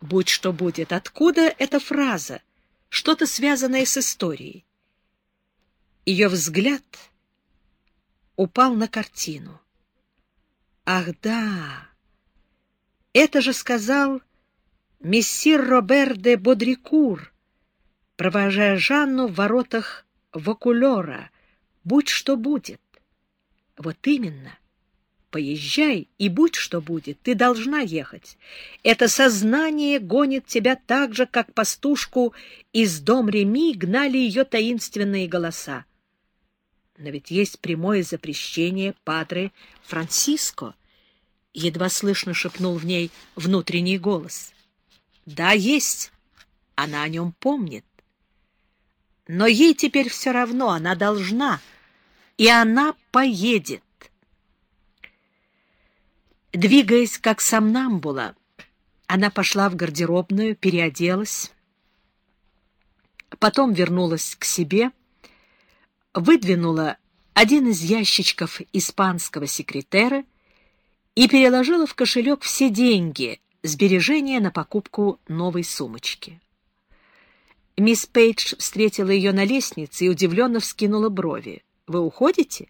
«Будь что будет». Откуда эта фраза? Что-то связанное с историей. Ее взгляд упал на картину. Ах да! Это же сказал мессир Робер де Бодрикур, провожая Жанну в воротах Вокулера. Будь что будет. Вот именно. Поезжай, и будь что будет, ты должна ехать. Это сознание гонит тебя так же, как пастушку из дом Реми гнали ее таинственные голоса. Но ведь есть прямое запрещение Падре Франциско. Едва слышно шепнул в ней внутренний голос. Да, есть. Она о нем помнит. Но ей теперь все равно, она должна, и она поедет. Двигаясь как сомнамбула, она пошла в гардеробную, переоделась, потом вернулась к себе, выдвинула один из ящичков испанского секретера и переложила в кошелек все деньги, сбережения на покупку новой сумочки. Мисс Пейдж встретила ее на лестнице и удивленно вскинула брови. «Вы уходите?»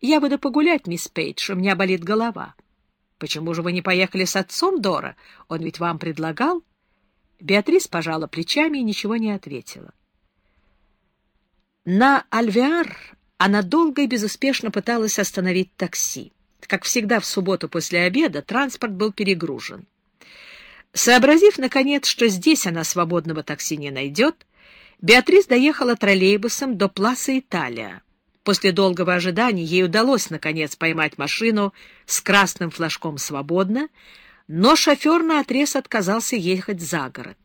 «Я буду погулять, мисс Пейдж, у меня болит голова». Почему же вы не поехали с отцом Дора? Он ведь вам предлагал? Беатрис пожала плечами и ничего не ответила. На Альвеар она долго и безуспешно пыталась остановить такси. Как всегда в субботу после обеда транспорт был перегружен. Сообразив, наконец, что здесь она свободного такси не найдет, Беатрис доехала троллейбусом до Пласа Италия. После долгого ожидания ей удалось, наконец, поймать машину с красным флажком «Свободно», но шофер наотрез отказался ехать за город.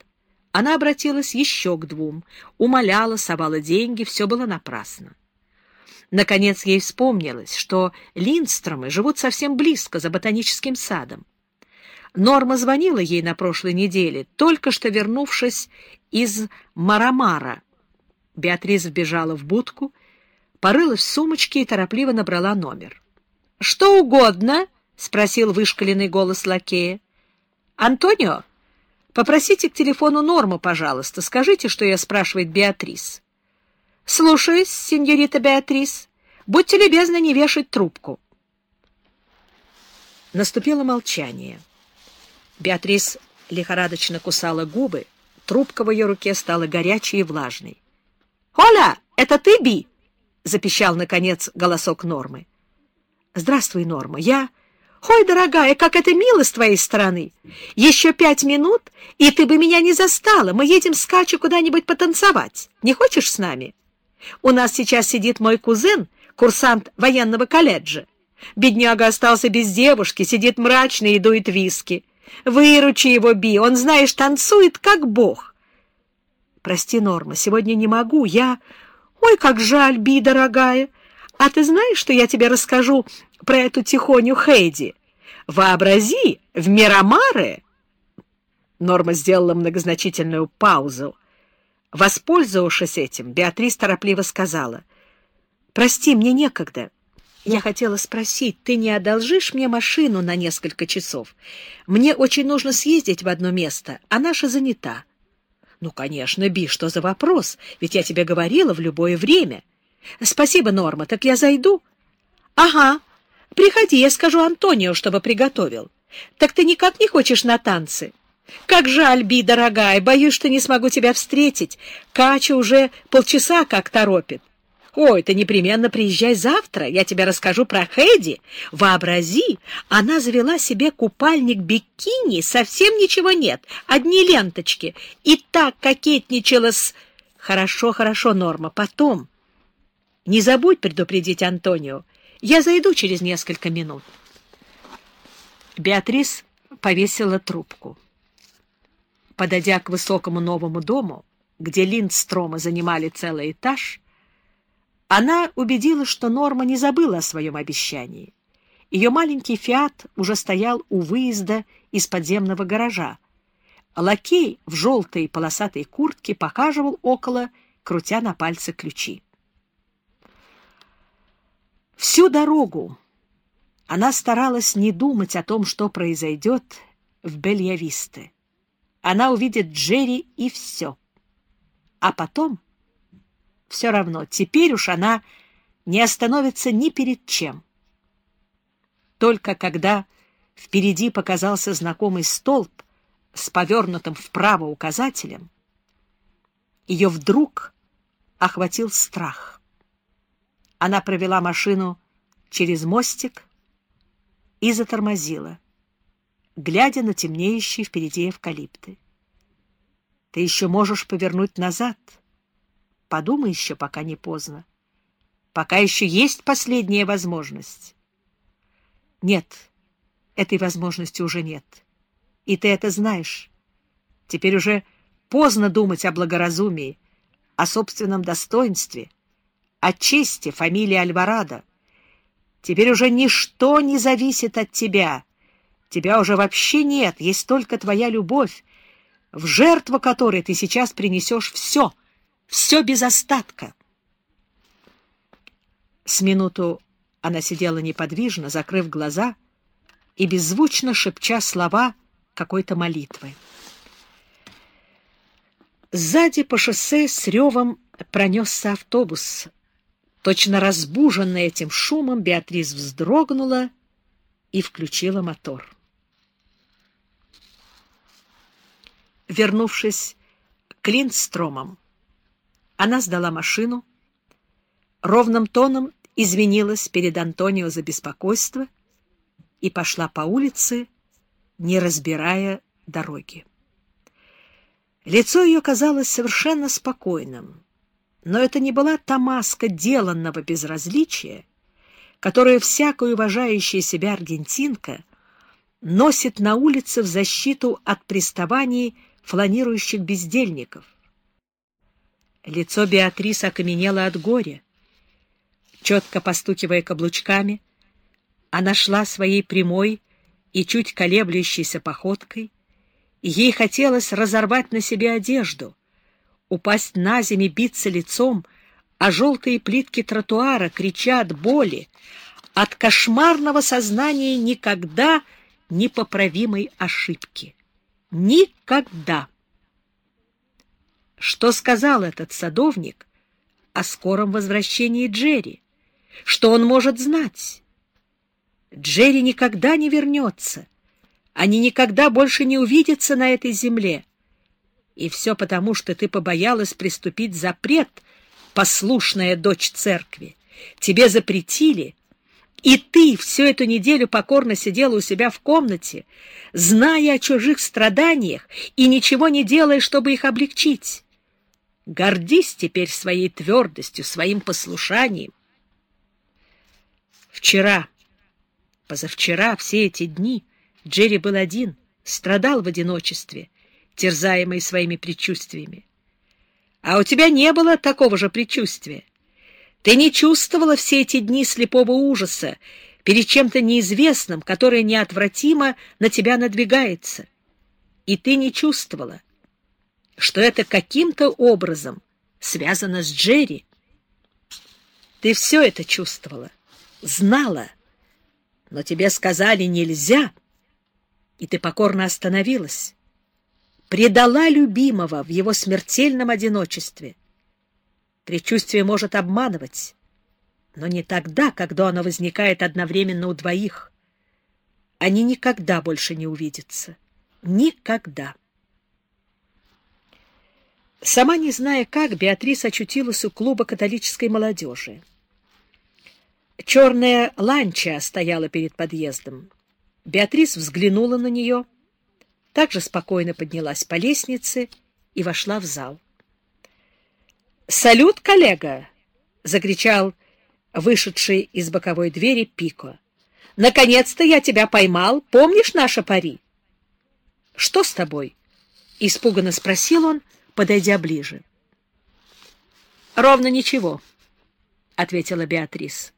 Она обратилась еще к двум, умоляла, совала деньги, все было напрасно. Наконец ей вспомнилось, что Линдстромы живут совсем близко, за ботаническим садом. Норма звонила ей на прошлой неделе, только что вернувшись из Марамара. Беатрис вбежала в будку порылась в сумочке и торопливо набрала номер. — Что угодно? — спросил вышкаленный голос лакея. — Антонио, попросите к телефону Норму, пожалуйста. Скажите, что я спрашивает Беатрис. — Слушаюсь, сеньорита Беатрис. Будьте любезны не вешать трубку. Наступило молчание. Беатрис лихорадочно кусала губы, трубка в ее руке стала горячей и влажной. — Холя, это ты, Би? — запищал, наконец, голосок Нормы. — Здравствуй, Норма. Я... Ой, дорогая, как это мило с твоей стороны! Еще пять минут, и ты бы меня не застала. Мы едем с Качи куда-нибудь потанцевать. Не хочешь с нами? У нас сейчас сидит мой кузен, курсант военного колледжа. Бедняга остался без девушки, сидит мрачный и дует виски. Выручи его, Би, он, знаешь, танцует, как бог. Прости, Норма, сегодня не могу, я... «Ой, как жаль, Би, дорогая! А ты знаешь, что я тебе расскажу про эту тихоню Хейди? Вообрази, в Мирамаре...» Норма сделала многозначительную паузу. Воспользовавшись этим, Беатрис торопливо сказала. «Прости, мне некогда. Я хотела спросить, ты не одолжишь мне машину на несколько часов? Мне очень нужно съездить в одно место, а наша занята». Ну, конечно, Би, что за вопрос? Ведь я тебе говорила в любое время. Спасибо, Норма, так я зайду? Ага. Приходи, я скажу Антонио, чтобы приготовил. Так ты никак не хочешь на танцы? Как жаль, Би, дорогая, боюсь, что не смогу тебя встретить. Кача уже полчаса как торопит. «Ой, ты непременно приезжай завтра, я тебе расскажу про Хэдди. Вообрази, она завела себе купальник бикини, совсем ничего нет, одни ленточки, и так кокетничала с...» «Хорошо, хорошо, Норма, потом. Не забудь предупредить Антонио. Я зайду через несколько минут». Беатрис повесила трубку. Подойдя к высокому новому дому, где Линдстрома занимали целый этаж, она убедилась, что Норма не забыла о своем обещании. Ее маленький «Фиат» уже стоял у выезда из подземного гаража. Лакей в желтой полосатой куртке покаживал около, крутя на пальце ключи. Всю дорогу она старалась не думать о том, что произойдет в Бельявисте. она увидит Джерри и все. А потом, все равно, теперь уж она не остановится ни перед чем. Только когда впереди показался знакомый столб с повернутым вправо указателем, ее вдруг охватил страх. Она провела машину через мостик и затормозила, глядя на темнеющие впереди эвкалипты. Ты еще можешь повернуть назад. Подумай еще, пока не поздно. Пока еще есть последняя возможность. Нет, этой возможности уже нет. И ты это знаешь. Теперь уже поздно думать о благоразумии, о собственном достоинстве, о чести фамилии Альварадо. Теперь уже ничто не зависит от тебя. Тебя уже вообще нет, есть только твоя любовь, в жертву которой ты сейчас принесешь все, все без остатка. С минуту она сидела неподвижно, закрыв глаза и беззвучно шепча слова какой-то молитвы. Сзади по шоссе с ревом пронесся автобус. Точно разбуженная этим шумом, Беатрис вздрогнула и включила мотор. Вернувшись к Линдстромам, она сдала машину, ровным тоном извинилась перед Антонио за беспокойство и пошла по улице, не разбирая дороги. Лицо ее казалось совершенно спокойным, но это не была та маска деланного безразличия, которую всякая уважающая себя аргентинка носит на улице в защиту от приставаний фланирующих бездельников. Лицо Беатрис окаменело от горя. Четко постукивая каблучками, она шла своей прямой и чуть колеблющейся походкой, ей хотелось разорвать на себе одежду, упасть на землю и биться лицом, а желтые плитки тротуара кричат боли, от кошмарного сознания никогда непоправимой ошибки. Никогда! Что сказал этот садовник о скором возвращении Джерри? Что он может знать? Джерри никогда не вернется. Они никогда больше не увидятся на этой земле. И все потому, что ты побоялась приступить запрет, послушная дочь церкви. Тебе запретили, и ты всю эту неделю покорно сидела у себя в комнате, зная о чужих страданиях и ничего не делая, чтобы их облегчить. Гордись теперь своей твердостью, своим послушанием. Вчера, позавчера, все эти дни Джерри был один, страдал в одиночестве, терзаемый своими предчувствиями. А у тебя не было такого же предчувствия. Ты не чувствовала все эти дни слепого ужаса перед чем-то неизвестным, которое неотвратимо на тебя надвигается. И ты не чувствовала, что это каким-то образом связано с Джерри. Ты все это чувствовала, знала, но тебе сказали «нельзя», и ты покорно остановилась, предала любимого в его смертельном одиночестве. Предчувствие может обманывать, но не тогда, когда оно возникает одновременно у двоих. Они никогда больше не увидятся. Никогда. Сама не зная как, Беатрис очутилась у клуба католической молодежи. Черная ланча стояла перед подъездом. Беатрис взглянула на нее, также спокойно поднялась по лестнице и вошла в зал. «Салют, коллега!» — закричал вышедший из боковой двери Пико. «Наконец-то я тебя поймал! Помнишь наше пари?» «Что с тобой?» — испуганно спросил он, подойдя ближе. «Ровно ничего», — ответила Беатрис.